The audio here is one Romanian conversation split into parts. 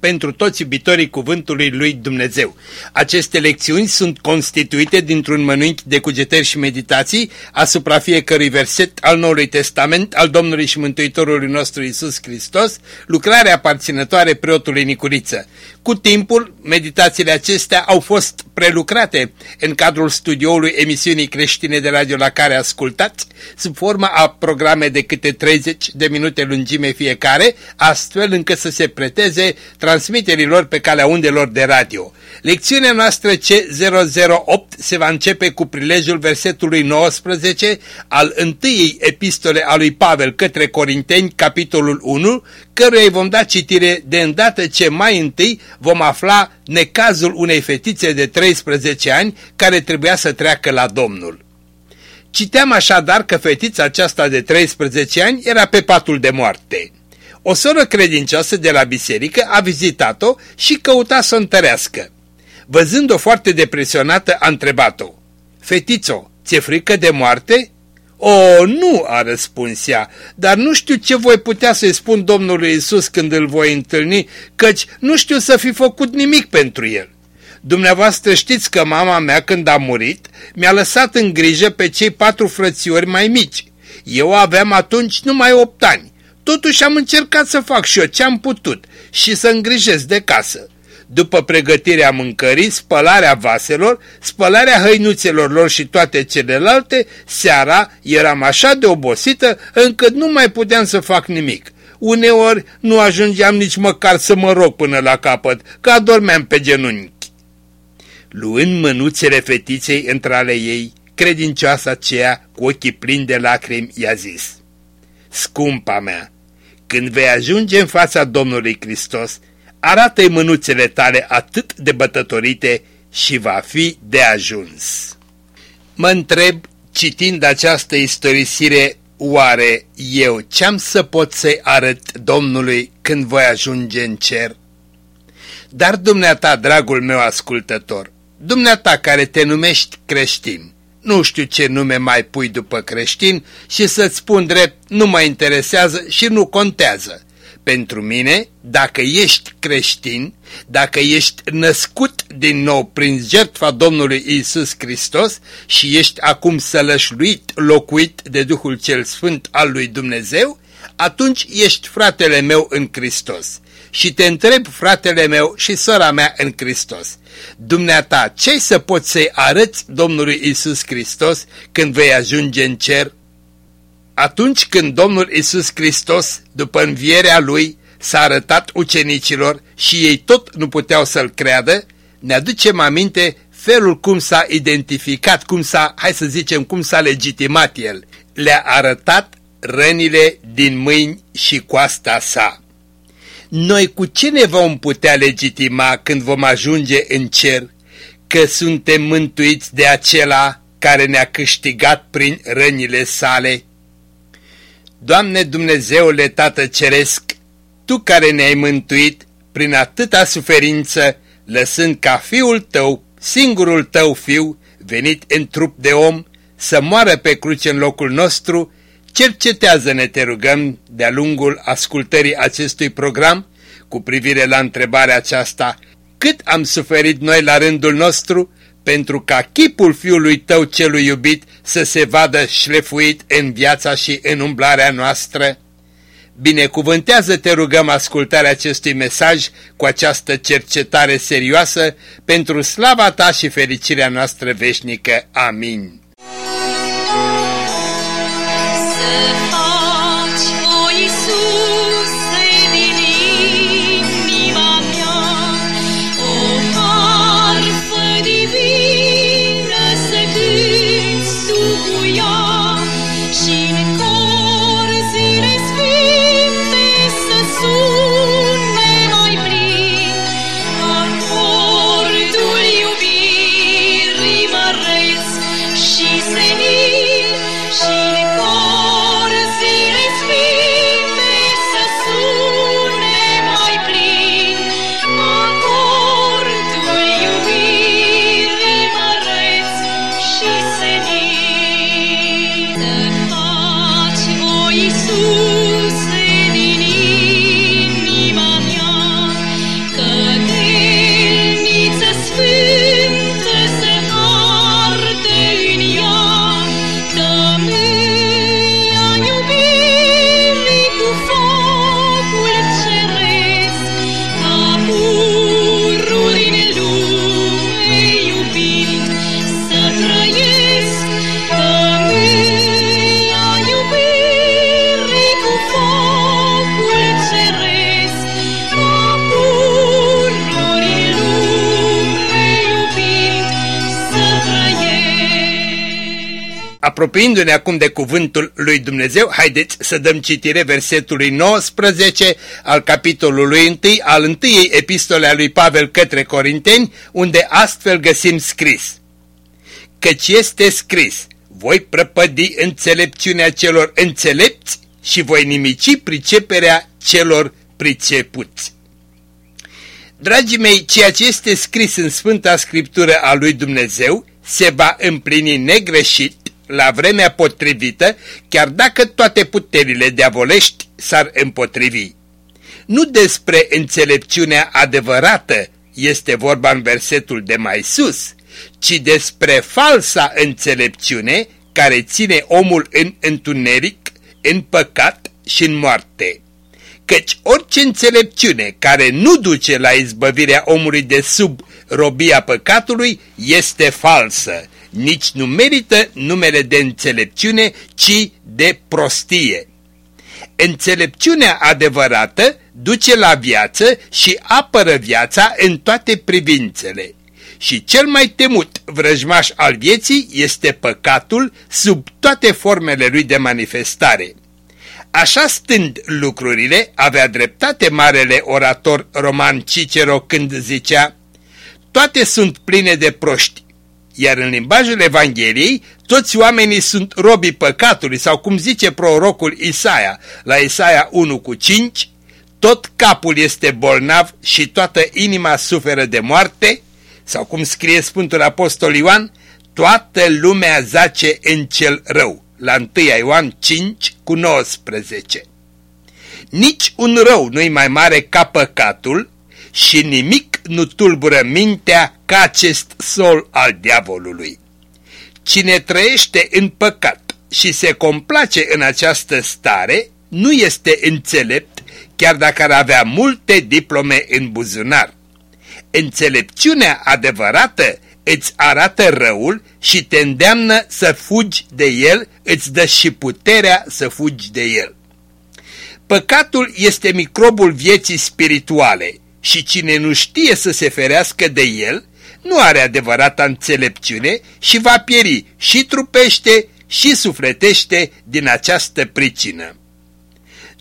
pentru toți iubitorii cuvântului lui Dumnezeu. Aceste lecțiuni sunt constituite dintr-un mănânchi de cugetări și meditații asupra fiecărui verset al Noului Testament al Domnului și Mântuitorului nostru Isus Hristos, lucrarea aparținătoare preotului Nicuriță. Cu timpul, meditațiile acestea au fost prelucrate în cadrul studioului emisiunii creștine de radio la care ascultați, sub forma a programe de câte 30 de minute lungime fiecare, astfel încât să se preteze transmiterilor pe calea undelor de radio. Lecțiunea noastră C008 se va începe cu prilejul versetului 19 al întâiei epistole a lui Pavel către Corinteni, capitolul 1, căruia îi vom da citire de îndată ce mai întâi vom afla necazul unei fetițe de 13 ani care trebuia să treacă la Domnul. Citeam așadar că fetița aceasta de 13 ani era pe patul de moarte. O soră credincioasă de la biserică a vizitat-o și căuta să o întărească. Văzând-o foarte depresionată, a întrebat-o, Fetițo, ți-e frică de moarte?" O, nu, a răspuns ea, dar nu știu ce voi putea să-i spun Domnului Isus când îl voi întâlni, căci nu știu să fi făcut nimic pentru el. Dumneavoastră știți că mama mea, când a murit, mi-a lăsat în grijă pe cei patru frățiori mai mici. Eu aveam atunci numai opt ani. Totuși am încercat să fac și eu ce am putut și să îngrijesc de casă. După pregătirea mâncării, spălarea vaselor, spălarea hăinuțelor lor și toate celelalte, seara eram așa de obosită încât nu mai puteam să fac nimic. Uneori nu ajungeam nici măcar să mă rog până la capăt, că adormeam pe genunchi. Luând mânuțele fetiței între ale ei, credincioasa aceea, cu ochii plini de lacrimi, i-a zis, Scumpa mea, când vei ajunge în fața Domnului Hristos, arată-i mânuțele tale atât de bătătorite și va fi de ajuns. Mă întreb, citind această istorisire, oare eu ce-am să pot să-i arăt Domnului când voi ajunge în cer? Dar dumneata, dragul meu ascultător, dumneata care te numești creștin, nu știu ce nume mai pui după creștin și să-ți spun drept, nu mă interesează și nu contează. Pentru mine, dacă ești creștin, dacă ești născut din nou prin jertfa Domnului Isus Hristos și ești acum sălășluit, locuit de Duhul cel Sfânt al lui Dumnezeu, atunci ești fratele meu în Hristos. Și te întreb, fratele meu și sora mea în Hristos, dumneata, ce să poți să-i arăți Domnului Isus Hristos când vei ajunge în cer? Atunci când Domnul Isus Hristos, după învierea Lui, s-a arătat ucenicilor și ei tot nu puteau să-L creadă, ne aducem aminte felul cum s-a identificat, cum s-a, hai să zicem, cum s-a legitimat El. Le-a arătat rănile din mâini și coasta sa. Noi cu ce ne vom putea legitima când vom ajunge în cer că suntem mântuiți de acela care ne-a câștigat prin rănile sale? Doamne Dumnezeule Tată Ceresc, Tu care ne-ai mântuit prin atâta suferință, lăsând ca Fiul Tău, singurul Tău Fiu, venit în trup de om, să moară pe cruce în locul nostru, cercetează-ne, te rugăm, de-a lungul ascultării acestui program, cu privire la întrebarea aceasta, cât am suferit noi la rândul nostru pentru ca chipul fiului tău celui iubit să se vadă șlefuit în viața și în umblarea noastră? Binecuvântează, te rugăm, ascultarea acestui mesaj cu această cercetare serioasă pentru slava ta și fericirea noastră veșnică. Amin. Apropiindu-ne acum de cuvântul lui Dumnezeu, haideți să dăm citire versetului 19 al capitolului 1 al întâiei epistole a lui Pavel către Corinteni, unde astfel găsim scris. Căci este scris, voi prăpădi înțelepciunea celor înțelepți și voi nimici priceperea celor pricepuți. Dragii mei, ceea ce este scris în Sfânta Scriptură a lui Dumnezeu se va împlini negreșit la vremea potrivită, chiar dacă toate puterile diavolești s-ar împotrivi. Nu despre înțelepciunea adevărată este vorba în versetul de mai sus, ci despre falsa înțelepciune care ține omul în întuneric, în păcat și în moarte. Căci orice înțelepciune care nu duce la izbăvirea omului de sub robia păcatului este falsă nici nu merită numele de înțelepciune, ci de prostie. Înțelepciunea adevărată duce la viață și apără viața în toate privințele. Și cel mai temut vrăjmaș al vieții este păcatul sub toate formele lui de manifestare. Așa stând lucrurile, avea dreptate marele orator roman Cicero când zicea Toate sunt pline de proști, iar în limbajul Evangheliei, toți oamenii sunt robii păcatului, sau cum zice prorocul Isaia, la Isaia 1 cu 5, tot capul este bolnav și toată inima suferă de moarte, sau cum scrie Sfântul Apostol Ioan, toată lumea zace în cel rău, la 1 Ioan 5 cu 19. Nici un rău nu-i mai mare ca păcatul și nimic nu tulbură mintea ca acest sol al diavolului. Cine trăiește în păcat și se complace în această stare, nu este înțelept, chiar dacă ar avea multe diplome în buzunar. Înțelepciunea adevărată îți arată răul și te îndeamnă să fugi de el, îți dă și puterea să fugi de el. Păcatul este microbul vieții spirituale și cine nu știe să se ferească de el, nu are adevărata înțelepciune și va pieri și trupește și sufletește din această pricină.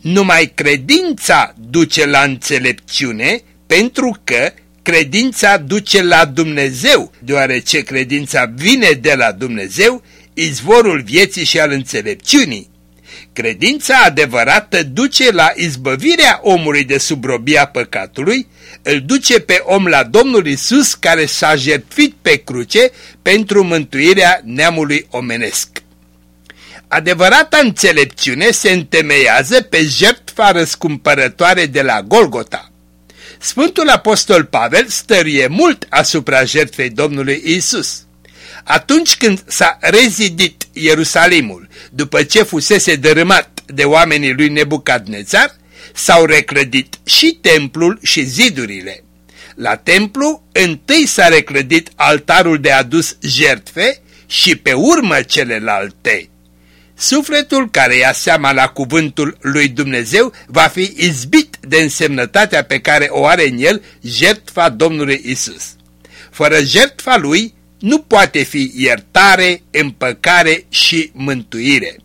Numai credința duce la înțelepciune pentru că credința duce la Dumnezeu, deoarece credința vine de la Dumnezeu, izvorul vieții și al înțelepciunii. Credința adevărată duce la izbăvirea omului de subrobia păcatului, îl duce pe om la Domnul Isus care s-a jertfit pe cruce pentru mântuirea neamului omenesc. Adevărata înțelepciune se întemeiază pe jertfa răscumpărătoare de la Golgota. Sfântul Apostol Pavel stăruie mult asupra jertfei Domnului Isus. Atunci când s-a rezidit Ierusalimul, după ce fusese dărâmat de oamenii lui Nebucadnețar, s-au reclădit și templul și zidurile. La templu întâi s-a reclădit altarul de adus jertfe și pe urmă celelalte. Sufletul care ia seama la cuvântul lui Dumnezeu va fi izbit de însemnătatea pe care o are în el jertfa Domnului Isus. Fără jertfa lui nu poate fi iertare, împăcare și mântuire.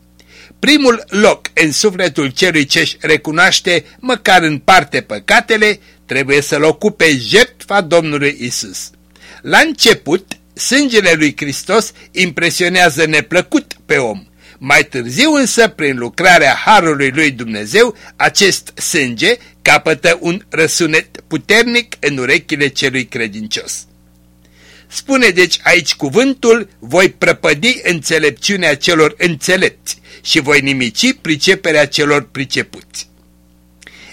Primul loc în sufletul celui ce-și recunoaște măcar în parte păcatele trebuie să-l ocupe jertfa Domnului Isus. La început, sângele lui Hristos impresionează neplăcut pe om. Mai târziu însă, prin lucrarea Harului lui Dumnezeu, acest sânge capătă un răsunet puternic în urechile celui credincios. Spune deci aici cuvântul, voi prăpădi înțelepciunea celor înțelepți și voi nimici priceperea celor pricepuți.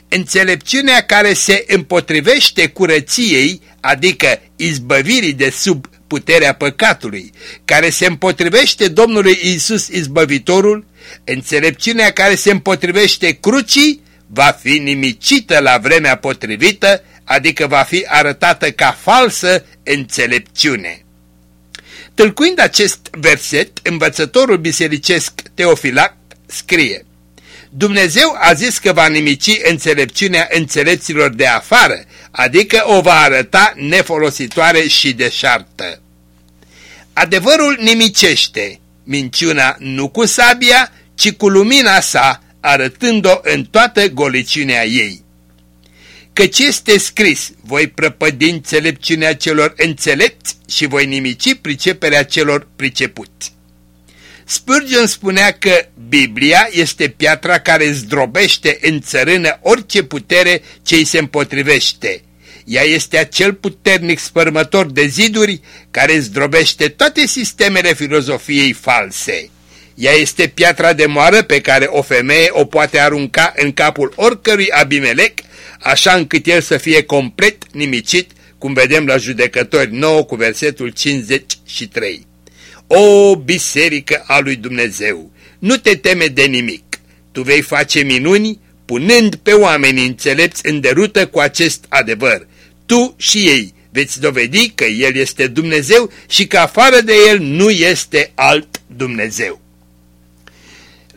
Înțelepciunea care se împotrivește curăției, adică izbăvirii de sub puterea păcatului, care se împotrivește Domnului Isus izbăvitorul, înțelepciunea care se împotrivește crucii, va fi nimicită la vremea potrivită, adică va fi arătată ca falsă înțelepciune. Tâlcuind acest verset, învățătorul bisericesc Teofilac scrie Dumnezeu a zis că va nimici înțelepciunea înțelepților de afară, adică o va arăta nefolositoare și deșartă. Adevărul nimicește, minciuna nu cu sabia, ci cu lumina sa, arătând-o în toată goliciunea ei. Căci este scris, voi prăpădi înțelepciunea celor înțelepți și voi nimici priceperea celor pricepuți. Spurgeon spunea că Biblia este piatra care zdrobește în țărână orice putere ce îi se împotrivește. Ea este acel puternic spărmător de ziduri care zdrobește toate sistemele filozofiei false. Ea este piatra de moară pe care o femeie o poate arunca în capul oricărui abimelec, așa încât el să fie complet nimicit, cum vedem la judecători 9 cu versetul 53. O, biserică a lui Dumnezeu, nu te teme de nimic. Tu vei face minuni, punând pe oamenii înțelepți în derută cu acest adevăr. Tu și ei veți dovedi că El este Dumnezeu și că afară de El nu este alt Dumnezeu.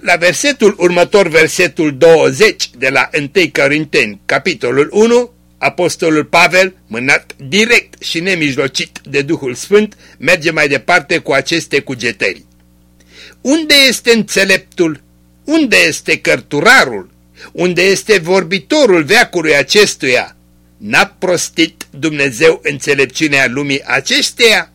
La versetul următor, versetul 20 de la 1 Corinteni, capitolul 1, Apostolul Pavel, mânat direct și nemijlocit de Duhul Sfânt, merge mai departe cu aceste cugetări. Unde este înțeleptul? Unde este cărturarul? Unde este vorbitorul veacului acestuia? N-a prostit Dumnezeu înțelepciunea lumii acesteia?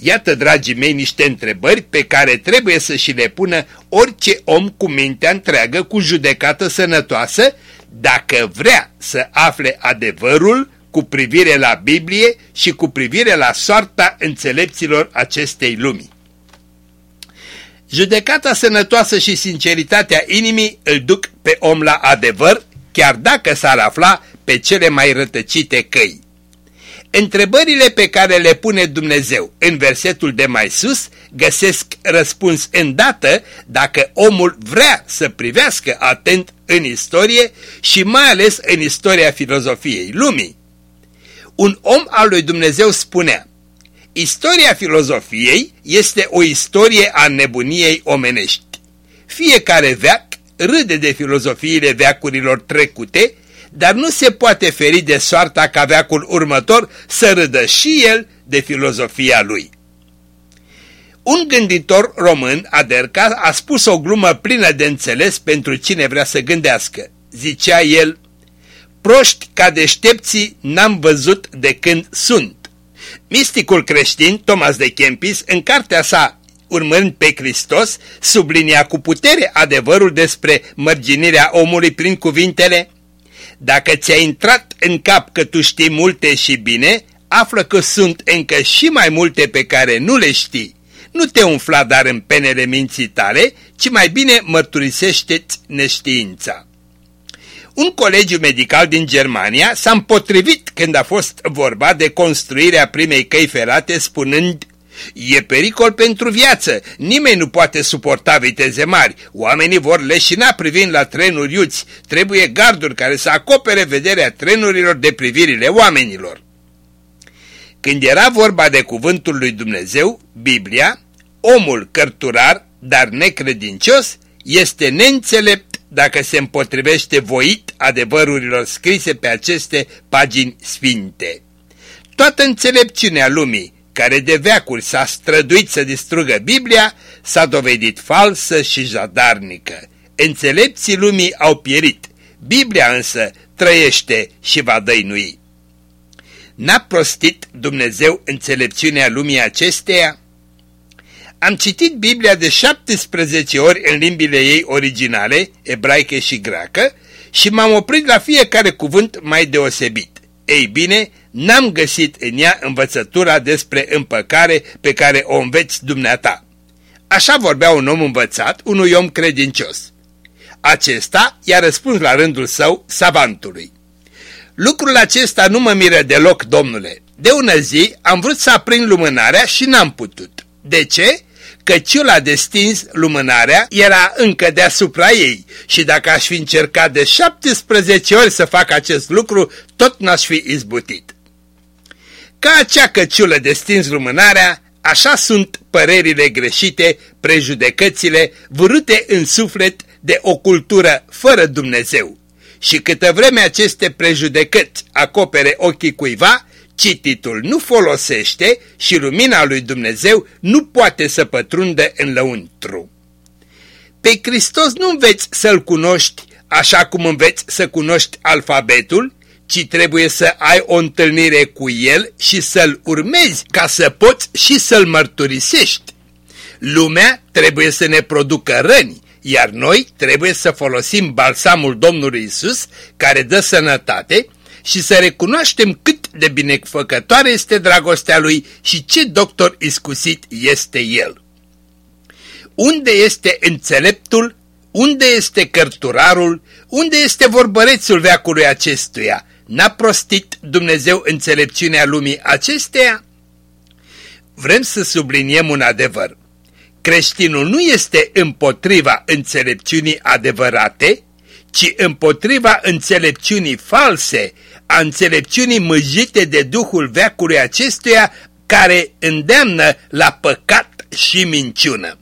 Iată, dragii mei, niște întrebări pe care trebuie să și le pună orice om cu mintea întreagă, cu judecată sănătoasă, dacă vrea să afle adevărul cu privire la Biblie și cu privire la soarta înțelepților acestei lumi. Judecata sănătoasă și sinceritatea inimii îl duc pe om la adevăr, chiar dacă s-ar afla pe cele mai rătăcite căi. Întrebările pe care le pune Dumnezeu în versetul de mai sus găsesc răspuns îndată dacă omul vrea să privească atent în istorie și mai ales în istoria filozofiei lumii. Un om al lui Dumnezeu spunea, Istoria filozofiei este o istorie a nebuniei omenești. Fiecare veac râde de filozofiile veacurilor trecute dar nu se poate feri de soarta ca veacul următor să râdă și el de filozofia lui. Un gânditor român, Aderca, a spus o glumă plină de înțeles pentru cine vrea să gândească. Zicea el, proști ca deștepții n-am văzut de când sunt. Misticul creștin Thomas de Kempis, în cartea sa urmând pe Hristos, sublinia cu putere adevărul despre mărginirea omului prin cuvintele dacă ți-a intrat în cap că tu știi multe și bine, află că sunt încă și mai multe pe care nu le știi. Nu te umfla dar în penele minții tale, ci mai bine mărturisește-ți neștiința. Un colegiu medical din Germania s-a împotrivit când a fost vorba de construirea primei căi ferate spunând E pericol pentru viață, nimeni nu poate suporta viteze mari, oamenii vor leșina privind la trenuri iuți, trebuie garduri care să acopere vederea trenurilor de privirile oamenilor. Când era vorba de cuvântul lui Dumnezeu, Biblia, omul cărturar, dar necredincios, este neînțelept dacă se împotrivește voit adevărurilor scrise pe aceste pagini sfinte. Toată înțelepciunea lumii, care de veacuri s-a străduit să distrugă Biblia, s-a dovedit falsă și jadarnică. Înțelepții lumii au pierit, Biblia însă trăiește și va dăinui. N-a prostit Dumnezeu înțelepciunea lumii acesteia? Am citit Biblia de 17 ori în limbile ei originale, ebraică și greacă, și m-am oprit la fiecare cuvânt mai deosebit. Ei bine, n-am găsit în ea învățătura despre împăcare pe care o înveți dumneata. Așa vorbea un om învățat, unui om credincios. Acesta i-a răspuns la rândul său savantului. Lucrul acesta nu mă miră deloc, domnule. De ună zi am vrut să aprind lumânarea și n-am putut. De ce? Căciula de stins lumânarea era încă deasupra ei și dacă aș fi încercat de 17 ori să fac acest lucru, tot n-aș fi izbutit. Ca acea căciulă de stins lumânarea, așa sunt părerile greșite, prejudecățile, vârâte în suflet de o cultură fără Dumnezeu. Și câtă vreme aceste prejudecăți acopere ochii cuiva, cititul nu folosește și lumina lui Dumnezeu nu poate să pătrundă în lăuntru. Pe Hristos nu înveți să-L cunoști așa cum înveți să cunoști alfabetul, ci trebuie să ai o întâlnire cu El și să-L urmezi ca să poți și să-L mărturisești. Lumea trebuie să ne producă răni, iar noi trebuie să folosim balsamul Domnului Isus, care dă sănătate, și să recunoaștem cât de binefăcătoare este dragostea Lui și ce doctor iscusit este El. Unde este înțeleptul? Unde este cărturarul? Unde este vorbărețul veacului acestuia? N-a prostit Dumnezeu înțelepciunea lumii acesteia? Vrem să subliniem un adevăr. Creștinul nu este împotriva înțelepciunii adevărate, ci împotriva înțelepciunii false, a înțelepciunii măjite de Duhul veacului acestuia care îndeamnă la păcat și minciună.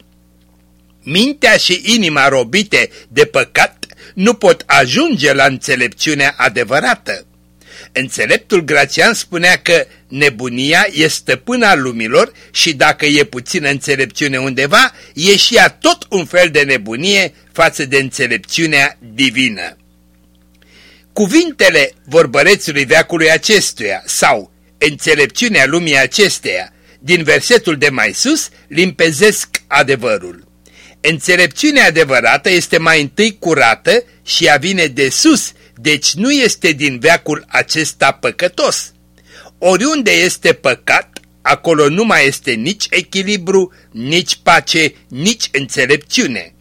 Mintea și inima robite de păcat nu pot ajunge la înțelepciunea adevărată. Înțeleptul Grațian spunea că nebunia e stăpâna lumilor și dacă e puțină înțelepciune undeva, e și ea tot un fel de nebunie față de înțelepciunea divină. Cuvintele vorbărețului veacului acestuia sau înțelepciunea lumii acesteia din versetul de mai sus limpezesc adevărul. Înțelepciunea adevărată este mai întâi curată și ea vine de sus, deci nu este din veacul acesta păcătos. Oriunde este păcat, acolo nu mai este nici echilibru, nici pace, nici înțelepciune.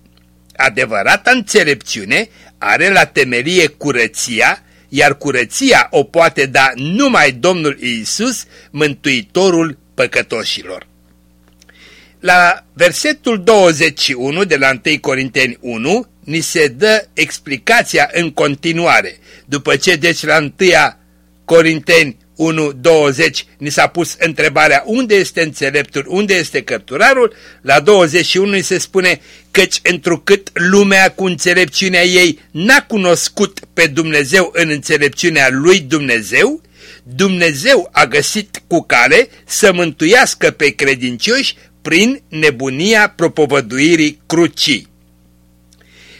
Adevărata înțelepciune are la temelie curăția, iar curăția o poate da numai Domnul Iisus, Mântuitorul păcătoșilor. La versetul 21 de la 1 Corinteni 1 ni se dă explicația în continuare. După ce deci la 1 Corinteni 1.20 ni s-a pus întrebarea unde este înțeleptul, unde este cărturarul, la 21 ni se spune căci întrucât lumea cu înțelepciunea ei n-a cunoscut pe Dumnezeu în înțelepciunea lui Dumnezeu, Dumnezeu a găsit cu cale să mântuiască pe credincioși prin nebunia propovăduirii crucii.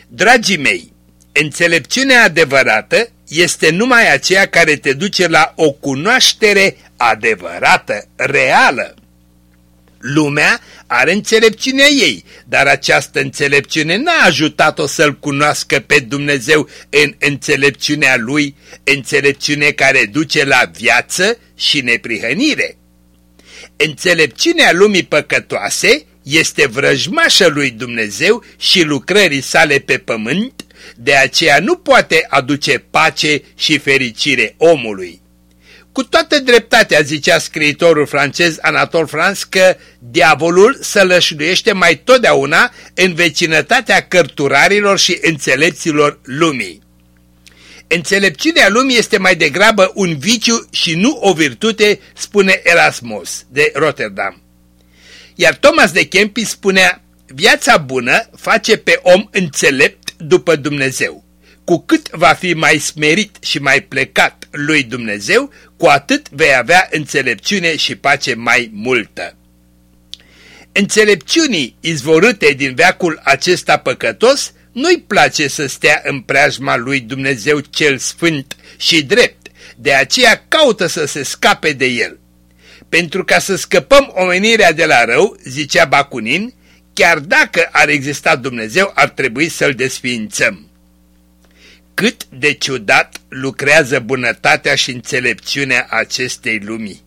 Dragii mei, înțelepciunea adevărată este numai aceea care te duce la o cunoaștere adevărată, reală. Lumea are înțelepciunea ei, dar această înțelepciune n-a ajutat-o să-L cunoască pe Dumnezeu în înțelepciunea Lui, înțelepciune care duce la viață și neprihănire. Înțelepciunea lumii păcătoase este vrăjmașă lui Dumnezeu și lucrării sale pe pământ, de aceea nu poate aduce pace și fericire omului. Cu toată dreptatea zicea scriitorul francez Anatol France că diavolul sălășluiește mai totdeauna în vecinătatea cărturarilor și înțelepților lumii. Înțelepciunea lumii este mai degrabă un viciu și nu o virtute, spune Erasmus de Rotterdam. Iar Thomas de Kempis spunea, viața bună face pe om înțelept după Dumnezeu. Cu cât va fi mai smerit și mai plecat lui Dumnezeu, cu atât vei avea înțelepciune și pace mai multă. Înțelepciunii izvorâte din veacul acesta păcătos nu-i place să stea în preajma lui Dumnezeu cel sfânt și drept, de aceea caută să se scape de el. Pentru ca să scăpăm omenirea de la rău, zicea Bacunin, chiar dacă ar exista Dumnezeu, ar trebui să-L desființăm. Cât de ciudat lucrează bunătatea și înțelepciunea acestei lumii.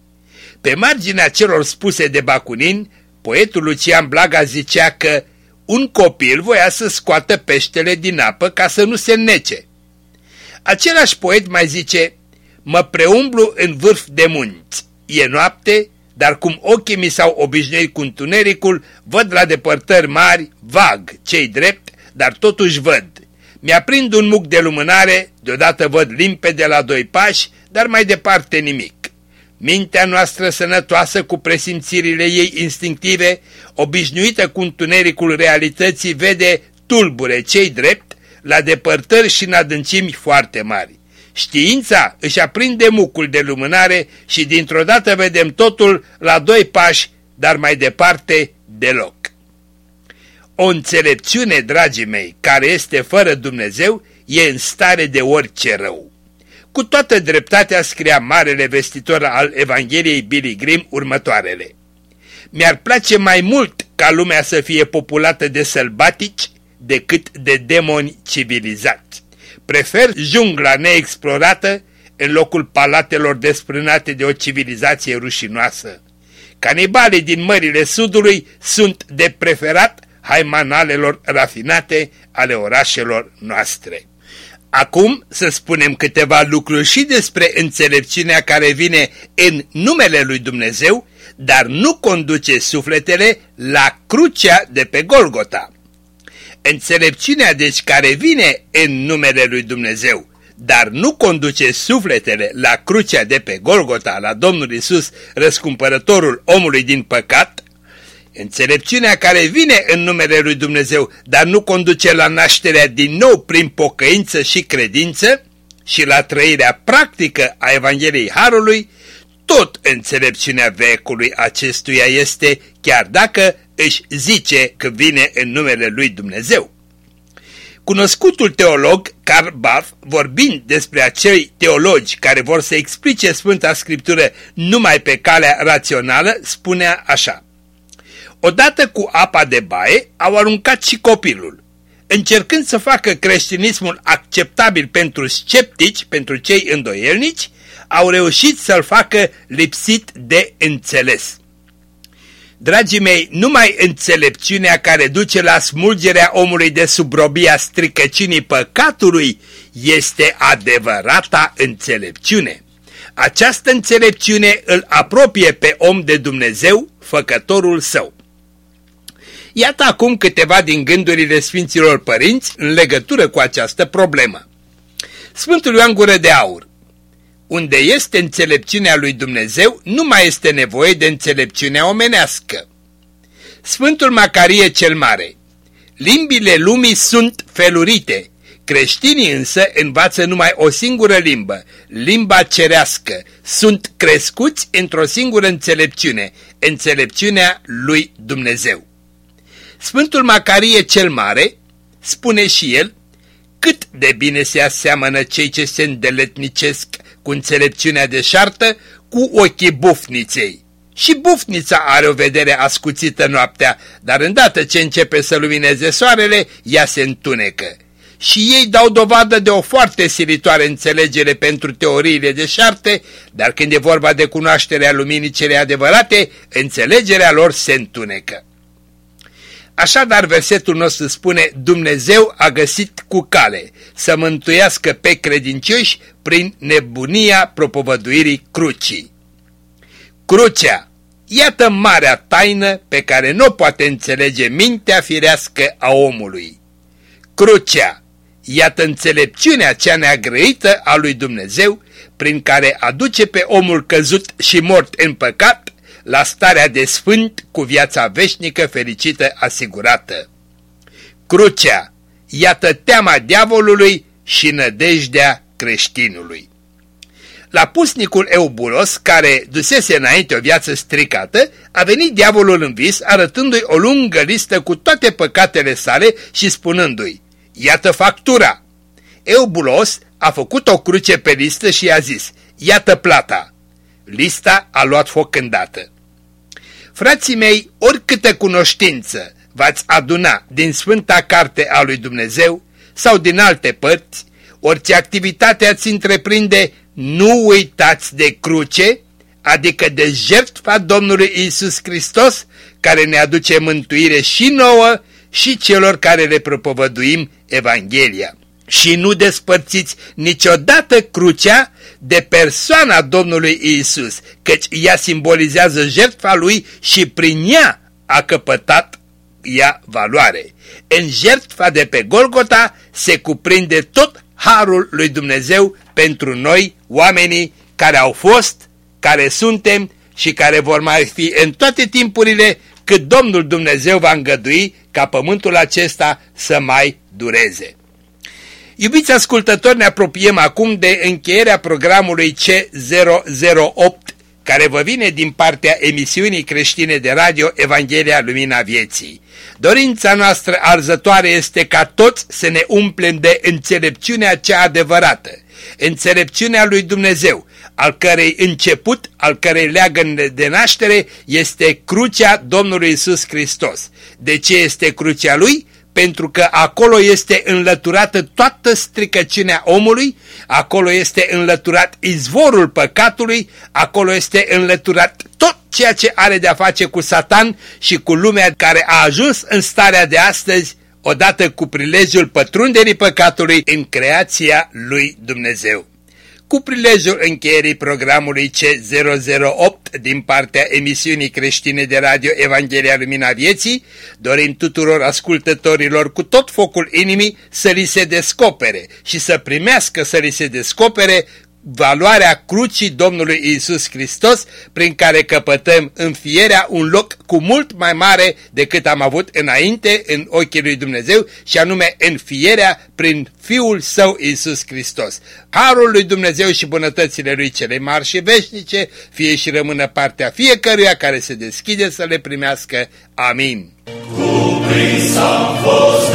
Pe marginea celor spuse de Bacunin, poetul Lucian Blaga zicea că un copil voia să scoată peștele din apă ca să nu se nece. Același poet mai zice, mă preumblu în vârf de munți, e noapte, dar cum ochii mi s-au obișnuit cu întunericul, văd la depărtări mari, vag, cei drept, dar totuși văd. Mi-aprind un muc de lumânare, deodată văd limpede la doi pași, dar mai departe nimic. Mintea noastră sănătoasă cu presimțirile ei instinctive, obișnuită cu întunericul realității, vede tulbure cei drept, la depărtări și în adâncimi foarte mari. Știința își aprinde mucul de lumânare și dintr-o dată vedem totul la doi pași, dar mai departe deloc. O înțelepciune, dragii mei, care este fără Dumnezeu, e în stare de orice rău. Cu toată dreptatea scria marele vestitor al Evangheliei Billy Grimm următoarele. Mi-ar place mai mult ca lumea să fie populată de sălbatici decât de demoni civilizați. Prefer jungla neexplorată în locul palatelor desprânate de o civilizație rușinoasă. Canibalii din mările sudului sunt de preferat haimanalelor rafinate ale orașelor noastre. Acum să spunem câteva lucruri și despre înțelepciunea care vine în numele lui Dumnezeu, dar nu conduce sufletele la crucea de pe Golgota. Înțelepciunea deci care vine în numele lui Dumnezeu, dar nu conduce sufletele la crucea de pe Golgota, la Domnul Isus, răscumpărătorul omului din păcat, Înțelepciunea care vine în numele lui Dumnezeu, dar nu conduce la nașterea din nou prin pocăință și credință? Și la trăirea practică a Evangheliei Harului, tot înțelepciunea vecului acestuia este, chiar dacă își zice că vine în numele lui Dumnezeu. Cunoscutul teolog Karl Barth, vorbind despre acei teologi care vor să explice Sfânta Scriptură numai pe calea rațională, spunea așa. Odată cu apa de baie au aruncat și copilul, încercând să facă creștinismul acceptabil pentru sceptici, pentru cei îndoielnici, au reușit să-l facă lipsit de înțeles. Dragii mei, numai înțelepciunea care duce la smulgerea omului de subrobia stricăcinii păcatului este adevărata înțelepciune. Această înțelepciune îl apropie pe om de Dumnezeu, făcătorul său. Iată acum câteva din gândurile Sfinților Părinți în legătură cu această problemă. Sfântul Ioan Gură de Aur Unde este înțelepciunea lui Dumnezeu, nu mai este nevoie de înțelepciunea omenească. Sfântul Macarie cel Mare Limbile lumii sunt felurite, creștinii însă învață numai o singură limbă, limba cerească. Sunt crescuți într-o singură înțelepciune, înțelepciunea lui Dumnezeu. Sfântul Macarie cel Mare spune și el cât de bine se aseamănă cei ce se îndeletnicesc cu înțelepciunea deșartă cu ochii bufniței. Și bufnița are o vedere ascuțită noaptea, dar îndată ce începe să lumineze soarele, ea se întunecă. Și ei dau dovadă de o foarte silitoare înțelegere pentru teoriile deșarte, dar când e vorba de cunoașterea luminii cele adevărate, înțelegerea lor se întunecă. Așadar, versetul nostru spune, Dumnezeu a găsit cu cale să mântuiască pe credincioși prin nebunia propovăduirii crucii. Crucea, iată marea taină pe care nu poate înțelege mintea firească a omului. Crucea, iată înțelepciunea cea neagrăită a lui Dumnezeu, prin care aduce pe omul căzut și mort în păcat la starea de sfânt cu viața veșnică fericită asigurată. Crucea, iată teama diavolului și nădejdea creștinului. La pusnicul Eubulos, care dusese înainte o viață stricată, a venit diavolul în vis arătându-i o lungă listă cu toate păcatele sale și spunându-i, iată factura. Eubulos a făcut o cruce pe listă și i-a zis, iată plata. Lista a luat foc îndată. Frații mei, oricâtă cunoștință v-ați aduna din Sfânta Carte a lui Dumnezeu sau din alte părți, orice activitate ați întreprinde, nu uitați de cruce, adică de jertfa Domnului Isus Hristos, care ne aduce mântuire și nouă și celor care le propovăduim Evanghelia și nu despărțiți niciodată crucea de persoana Domnului Isus, căci ea simbolizează jertfa lui și prin ea a căpătat ea valoare. În jertfa de pe Golgota se cuprinde tot harul lui Dumnezeu pentru noi, oamenii care au fost, care suntem și care vor mai fi în toate timpurile cât Domnul Dumnezeu va îngădui ca pământul acesta să mai dureze. Iubiți ascultători, ne apropiem acum de încheierea programului C008, care vă vine din partea emisiunii creștine de radio Evanghelia Lumina Vieții. Dorința noastră arzătoare este ca toți să ne umplem de înțelepciunea cea adevărată, înțelepciunea lui Dumnezeu, al cărei început, al cărei leagăn de naștere este crucea Domnului Isus Hristos. De ce este crucea Lui? Pentru că acolo este înlăturată toată stricăciunea omului, acolo este înlăturat izvorul păcatului, acolo este înlăturat tot ceea ce are de-a face cu Satan și cu lumea care a ajuns în starea de astăzi, odată cu prilejul pătrunderii păcatului în creația lui Dumnezeu cu prilejul încheierii programului C008 din partea emisiunii creștine de radio Evanghelia Lumina Vieții, dorim tuturor ascultătorilor cu tot focul inimii să li se descopere și să primească să li se descopere valoarea crucii Domnului Isus Hristos, prin care căpătăm înfierea un loc cu mult mai mare decât am avut înainte în ochii lui Dumnezeu, și anume înfierea prin Fiul Său Isus Hristos. Harul lui Dumnezeu și bunătățile lui cele mari și veșnice, fie și rămână partea fiecăruia care se deschide să le primească. Amin. Cuprins am fost